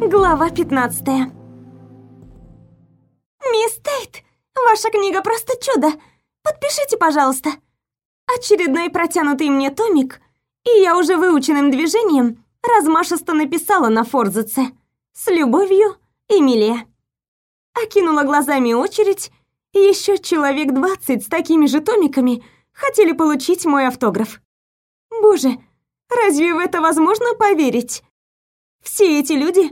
Глава 15 «Мисс Тейт, ваша книга просто чудо! Подпишите, пожалуйста!» Очередной протянутый мне томик, и я уже выученным движением размашисто написала на форзаце «С любовью, Эмилия». Окинула глазами очередь, еще человек двадцать с такими же томиками хотели получить мой автограф. Боже, разве в это возможно поверить? Все эти люди,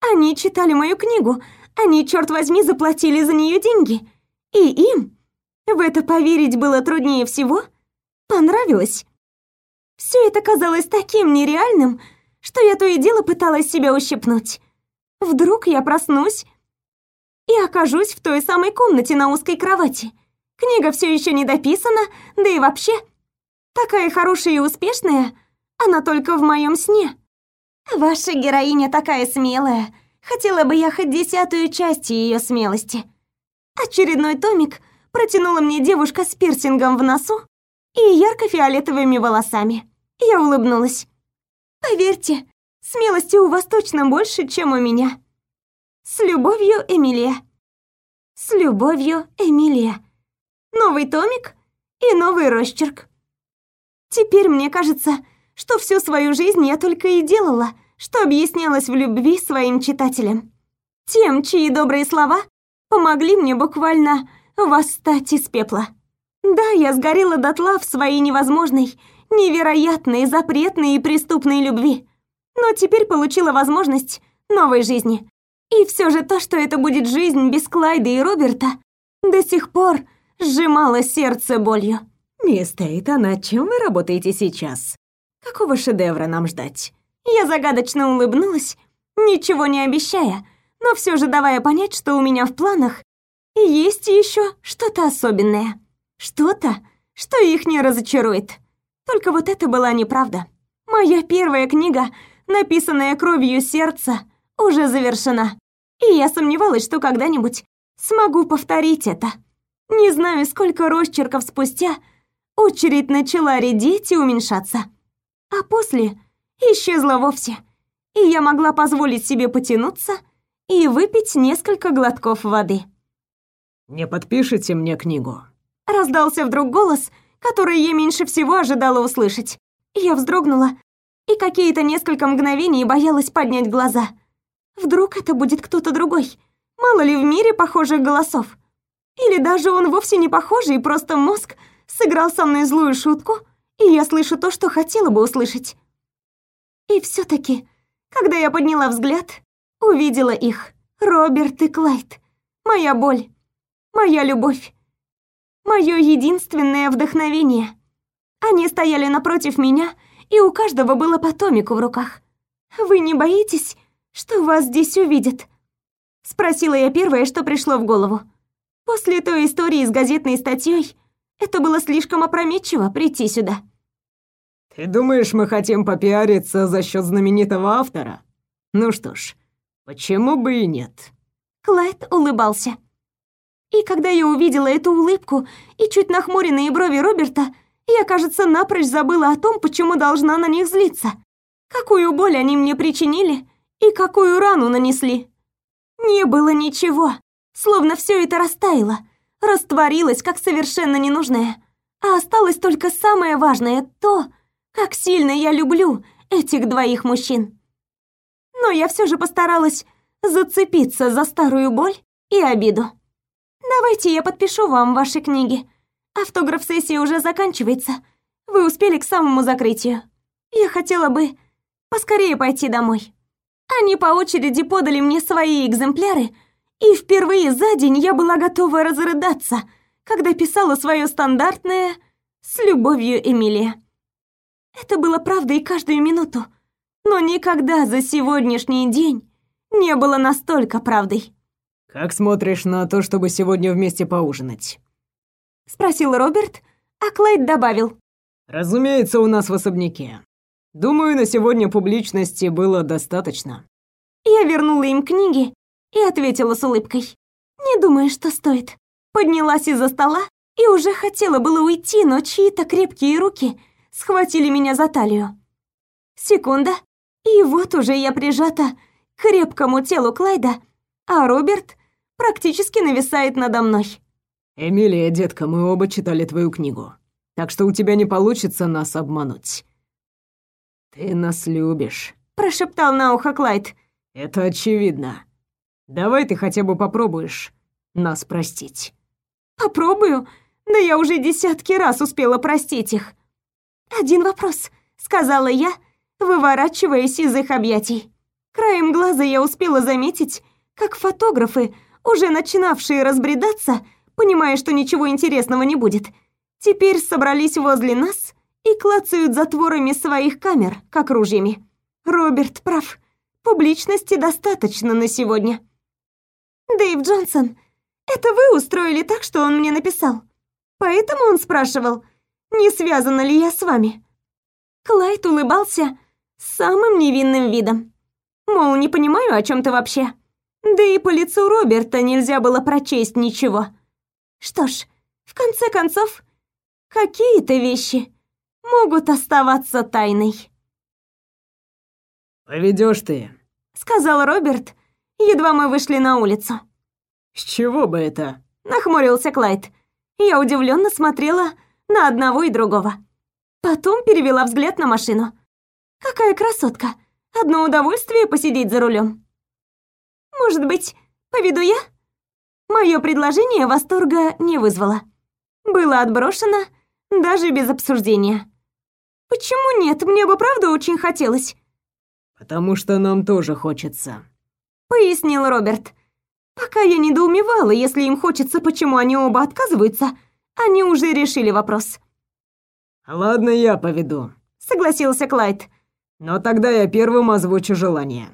они читали мою книгу, они, черт возьми, заплатили за нее деньги. И им, в это поверить было труднее всего, понравилось. Все это казалось таким нереальным, что я то и дело пыталась себя ущипнуть. Вдруг я проснусь и окажусь в той самой комнате на узкой кровати. Книга все еще не дописана, да и вообще, такая хорошая и успешная, она только в моем сне. Ваша героиня такая смелая. Хотела бы я хоть десятую часть ее смелости. Очередной томик протянула мне девушка с пирсингом в носу и ярко-фиолетовыми волосами. Я улыбнулась. Поверьте, смелости у вас точно больше, чем у меня. С любовью, Эмилия. С любовью, Эмилия. Новый томик и новый росчерк. Теперь мне кажется, что всю свою жизнь я только и делала, что объяснялась в любви своим читателям. Тем, чьи добрые слова помогли мне буквально восстать из пепла. Да, я сгорела дотла в своей невозможной, невероятной, запретной и преступной любви. Но теперь получила возможность новой жизни. И все же то, что это будет жизнь без Клайда и Роберта, до сих пор сжимало сердце болью. «Мисс Тейт, а над чем вы работаете сейчас? Какого шедевра нам ждать?» Я загадочно улыбнулась, ничего не обещая, но все же давая понять, что у меня в планах есть еще что-то особенное. Что-то, что их не разочарует. Только вот это была неправда. Моя первая книга, написанная кровью сердца, уже завершена. И я сомневалась, что когда-нибудь смогу повторить это. Не знаю, сколько росчерков спустя очередь начала редеть и уменьшаться. А после исчезла вовсе. И я могла позволить себе потянуться и выпить несколько глотков воды. «Не подпишите мне книгу?» Раздался вдруг голос, который я меньше всего ожидала услышать. Я вздрогнула и какие-то несколько мгновений боялась поднять глаза. Вдруг это будет кто-то другой? Мало ли в мире похожих голосов? Или даже он вовсе не похожий, просто мозг сыграл со мной злую шутку, и я слышу то, что хотела бы услышать. И все таки когда я подняла взгляд, увидела их. Роберт и Клайд. Моя боль. Моя любовь. Мое единственное вдохновение. Они стояли напротив меня, и у каждого было по томику в руках. «Вы не боитесь, что вас здесь увидят?» Спросила я первое, что пришло в голову. После той истории с газетной статьей это было слишком опрометчиво прийти сюда. «Ты думаешь, мы хотим попиариться за счет знаменитого автора? Ну что ж, почему бы и нет?» Клайд улыбался. И когда я увидела эту улыбку и чуть нахмуренные брови Роберта, я, кажется, напрочь забыла о том, почему должна на них злиться. Какую боль они мне причинили и какую рану нанесли. Не было ничего, словно все это растаяло, растворилось как совершенно ненужное. А осталось только самое важное — то, как сильно я люблю этих двоих мужчин. Но я все же постаралась зацепиться за старую боль и обиду. Давайте я подпишу вам ваши книги. Автограф-сессия уже заканчивается. Вы успели к самому закрытию. Я хотела бы поскорее пойти домой. Они по очереди подали мне свои экземпляры, и впервые за день я была готова разрыдаться, когда писала свое стандартное «С любовью, Эмилия». Это было правдой каждую минуту, но никогда за сегодняшний день не было настолько правдой. «Как смотришь на то, чтобы сегодня вместе поужинать?» Спросил Роберт, а Клайд добавил. «Разумеется, у нас в особняке. Думаю, на сегодня публичности было достаточно». Я вернула им книги и ответила с улыбкой. «Не думаю, что стоит». Поднялась из-за стола и уже хотела было уйти, но чьи-то крепкие руки схватили меня за талию. Секунда, и вот уже я прижата крепкому телу Клайда, а Роберт практически нависает надо мной. «Эмилия, детка, мы оба читали твою книгу, так что у тебя не получится нас обмануть. Ты нас любишь», — прошептал на ухо Клайд. «Это очевидно. Давай ты хотя бы попробуешь нас простить». «Попробую? Да я уже десятки раз успела простить их». «Один вопрос», — сказала я, выворачиваясь из их объятий. Краем глаза я успела заметить, как фотографы, уже начинавшие разбредаться, понимая, что ничего интересного не будет, теперь собрались возле нас и клацают затворами своих камер, как ружьями. Роберт прав. Публичности достаточно на сегодня. Дэйв Джонсон, это вы устроили так, что он мне написал. Поэтому он спрашивал, не связана ли я с вами. Клайд улыбался самым невинным видом. Мол, не понимаю, о чем ты вообще. Да и по лицу Роберта нельзя было прочесть ничего. Что ж, в конце концов, какие-то вещи могут оставаться тайной. «Поведёшь ты», — сказал Роберт, едва мы вышли на улицу. «С чего бы это?» — нахмурился Клайд. Я удивленно смотрела на одного и другого. Потом перевела взгляд на машину. «Какая красотка! Одно удовольствие посидеть за рулем. Может быть, поведу я? Мое предложение восторга не вызвало. Было отброшено даже без обсуждения. Почему нет? Мне бы правда очень хотелось. Потому что нам тоже хочется, пояснил Роберт. Пока я недоумевала, если им хочется, почему они оба отказываются, они уже решили вопрос. Ладно, я поведу, согласился Клайд. Но тогда я первым озвучу желание.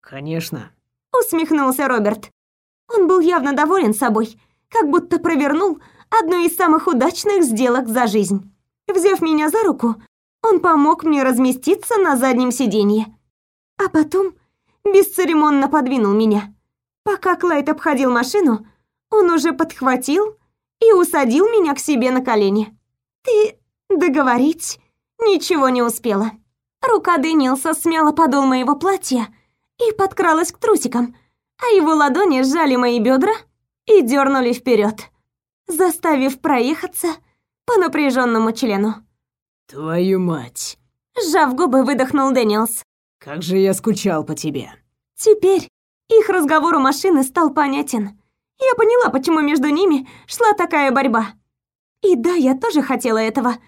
Конечно. Усмехнулся Роберт. Он был явно доволен собой, как будто провернул одну из самых удачных сделок за жизнь. Взяв меня за руку, он помог мне разместиться на заднем сиденье. А потом бесцеремонно подвинул меня. Пока Клайд обходил машину, он уже подхватил и усадил меня к себе на колени. «Ты договорить ничего не успела». Рука Дэниелса смяла подол моего платья и подкралась к трусикам, а его ладони сжали мои бедра и дернули вперед, заставив проехаться по напряженному члену. «Твою мать!» Сжав губы, выдохнул Дэниелс. «Как же я скучал по тебе!» Теперь их разговор у машины стал понятен. Я поняла, почему между ними шла такая борьба. И да, я тоже хотела этого —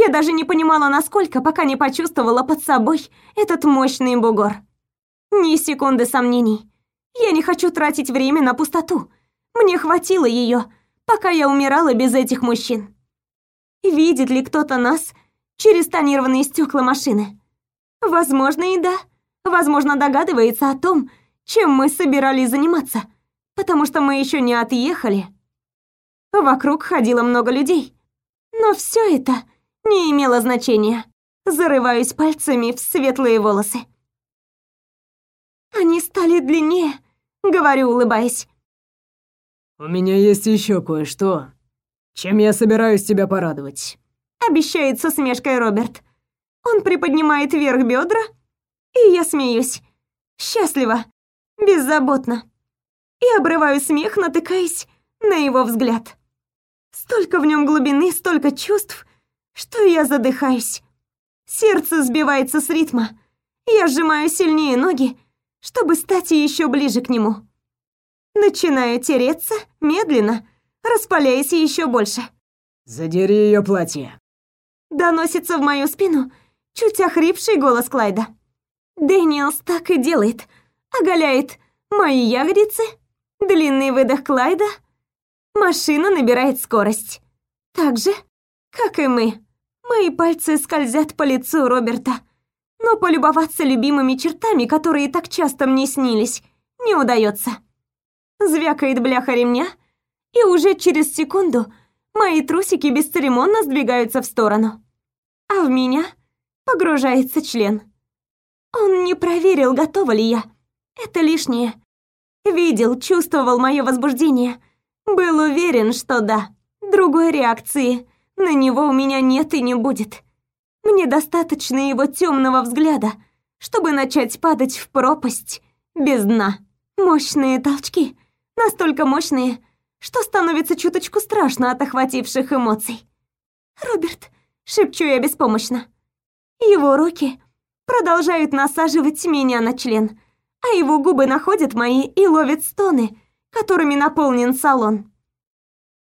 я даже не понимала, насколько, пока не почувствовала под собой этот мощный бугор. Ни секунды сомнений. Я не хочу тратить время на пустоту. Мне хватило ее, пока я умирала без этих мужчин. Видит ли кто-то нас через тонированные стекла машины? Возможно, и да. Возможно, догадывается о том, чем мы собирались заниматься, потому что мы еще не отъехали. Вокруг ходило много людей. Но все это не имело значения. Зарываюсь пальцами в светлые волосы. Они стали длиннее, говорю, улыбаясь. У меня есть еще кое-что, чем я собираюсь тебя порадовать. Обещает со смешкой Роберт. Он приподнимает вверх бедра, и я смеюсь. Счастливо, беззаботно. И обрываю смех, натыкаясь на его взгляд. Столько в нем глубины, столько чувств, что я задыхаюсь. Сердце сбивается с ритма. Я сжимаю сильнее ноги, чтобы стать еще ближе к нему. Начинаю тереться медленно, распаляясь еще больше. «Задери ее платье», — доносится в мою спину чуть охрипший голос Клайда. Дэниелс так и делает. Оголяет мои ягодицы, длинный выдох Клайда. Машина набирает скорость. Так же, как и мы. Мои пальцы скользят по лицу Роберта, но полюбоваться любимыми чертами, которые так часто мне снились, не удается. Звякает бляха ремня, и уже через секунду мои трусики бесцеремонно сдвигаются в сторону. А в меня погружается член. Он не проверил, готова ли я. Это лишнее. Видел, чувствовал мое возбуждение. Был уверен, что да. Другой реакции на него у меня нет и не будет. Мне достаточно его темного взгляда, чтобы начать падать в пропасть без дна. Мощные толчки, настолько мощные, что становится чуточку страшно от охвативших эмоций. «Роберт», — шепчу я беспомощно. Его руки продолжают насаживать меня на член, а его губы находят мои и ловят стоны, которыми наполнен салон.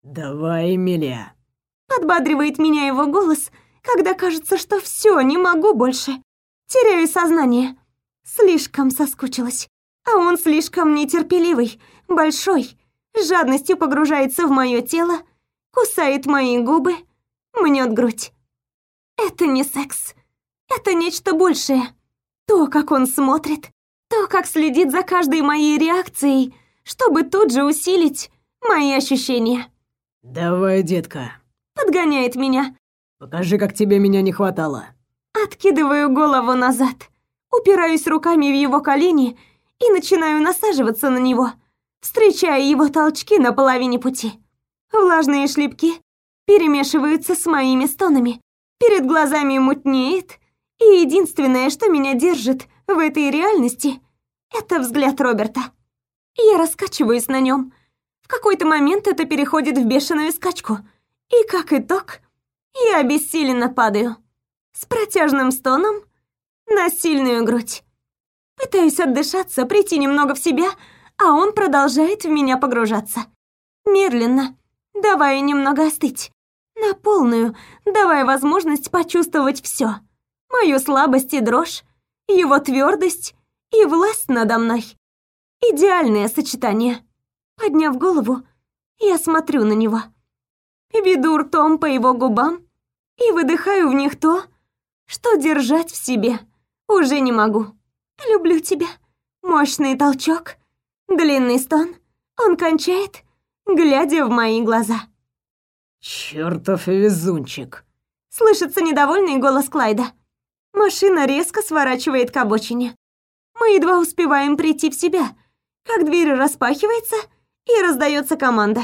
«Давай, Эмилия», — подбадривает меня его голос, когда кажется, что все, не могу больше. Теряю сознание. Слишком соскучилась. А он слишком нетерпеливый, большой, с жадностью погружается в мое тело, кусает мои губы, мнет грудь. Это не секс. Это нечто большее. То, как он смотрит, то, как следит за каждой моей реакцией, чтобы тут же усилить мои ощущения. «Давай, детка», — подгоняет меня. «Покажи, как тебе меня не хватало». Откидываю голову назад, упираюсь руками в его колени и начинаю насаживаться на него, встречая его толчки на половине пути. Влажные шлепки перемешиваются с моими стонами. Перед глазами мутнеет, и единственное, что меня держит в этой реальности, это взгляд Роберта. Я раскачиваюсь на нем. В какой-то момент это переходит в бешеную скачку. И как итог, я обессиленно падаю. С протяжным стоном на сильную грудь. Пытаюсь отдышаться, прийти немного в себя, а он продолжает в меня погружаться. Медленно, давая немного остыть. На полную, давая возможность почувствовать все. Мою слабость и дрожь, его твердость и власть надо мной. Идеальное сочетание. Подняв голову, я смотрю на него. Веду ртом по его губам и выдыхаю в них то, что держать в себе уже не могу. Люблю тебя. Мощный толчок, длинный стон. Он кончает, глядя в мои глаза. «Чёртов везунчик!» Слышится недовольный голос Клайда. Машина резко сворачивает к обочине. Мы едва успеваем прийти в себя, как дверь распахивается и раздается команда.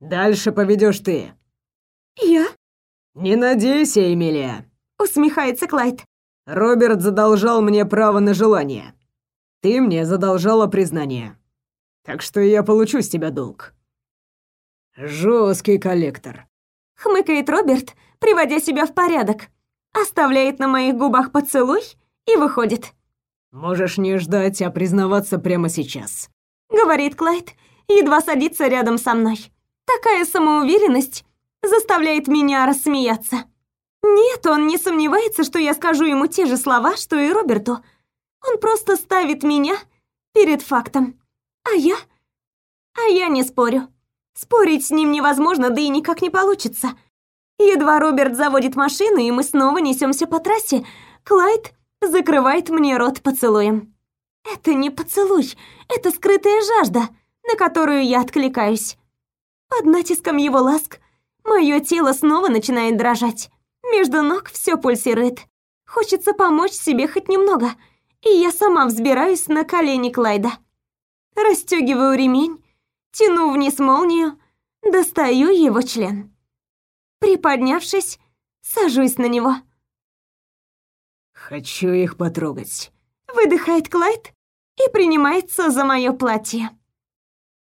«Дальше поведешь ты». «Я?» «Не надейся, Эмилия», — усмехается Клайд. «Роберт задолжал мне право на желание. Ты мне задолжала признание. Так что я получу с тебя долг». Жесткий коллектор. Хмыкает Роберт, приводя себя в порядок. Оставляет на моих губах поцелуй и выходит. «Можешь не ждать, а признаваться прямо сейчас», — говорит Клайд, едва садится рядом со мной. Такая самоуверенность заставляет меня рассмеяться. Нет, он не сомневается, что я скажу ему те же слова, что и Роберту. Он просто ставит меня перед фактом. А я... А я не спорю. Спорить с ним невозможно, да и никак не получится. Едва Роберт заводит машину, и мы снова несемся по трассе, Клайд закрывает мне рот поцелуем. Это не поцелуй, это скрытая жажда, на которую я откликаюсь. Под натиском его ласк мое тело снова начинает дрожать. Между ног все пульсирует. Хочется помочь себе хоть немного, и я сама взбираюсь на колени Клайда. Расстегиваю ремень, тяну вниз молнию, достаю его член. Приподнявшись, сажусь на него. «Хочу их потрогать», — выдыхает Клайд и принимается за мое платье.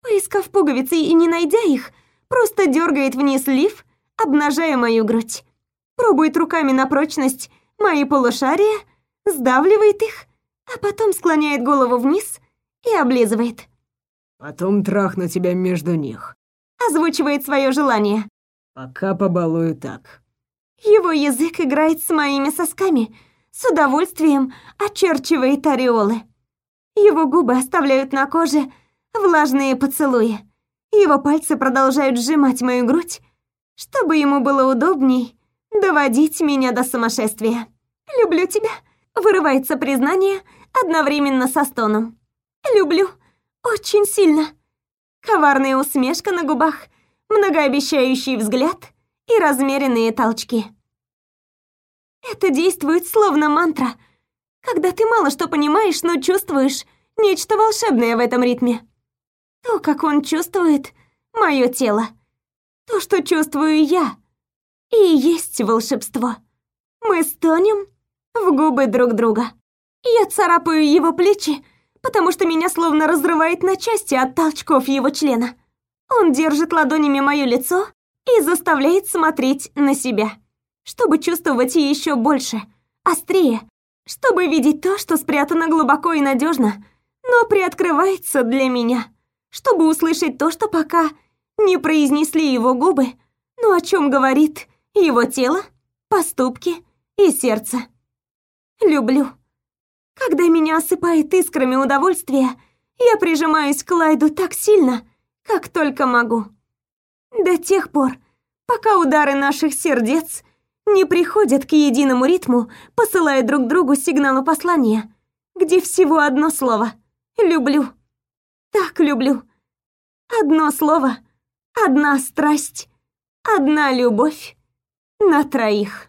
Поискав пуговицы и не найдя их, просто дергает вниз лиф, обнажая мою грудь. Пробует руками на прочность мои полушария, сдавливает их, а потом склоняет голову вниз и облизывает. «Потом трахну тебя между них», — озвучивает свое желание. «Пока побалую так». Его язык играет с моими сосками, с удовольствием очерчивает ореолы. Его губы оставляют на коже влажные поцелуи. Его пальцы продолжают сжимать мою грудь, чтобы ему было удобней доводить меня до сумасшествия. «Люблю тебя», — вырывается признание одновременно со стоном. «Люблю. Очень сильно». Коварная усмешка на губах, многообещающий взгляд и размеренные толчки. Это действует словно мантра, когда ты мало что понимаешь, но чувствуешь нечто волшебное в этом ритме. То, как он чувствует мое тело. То, что чувствую я. И есть волшебство. Мы стонем в губы друг друга. Я царапаю его плечи, потому что меня словно разрывает на части от толчков его члена. Он держит ладонями мое лицо и заставляет смотреть на себя, чтобы чувствовать еще больше, острее, чтобы видеть то, что спрятано глубоко и надежно, но приоткрывается для меня, чтобы услышать то, что пока не произнесли его губы, но о чем говорит его тело, поступки и сердце. Люблю. Когда меня осыпает искрами удовольствия, я прижимаюсь к Лайду так сильно, как только могу. До тех пор, пока удары наших сердец не приходят к единому ритму, посылая друг другу сигналы послания, где всего одно слово «люблю». Так люблю. Одно слово, одна страсть, одна любовь на троих.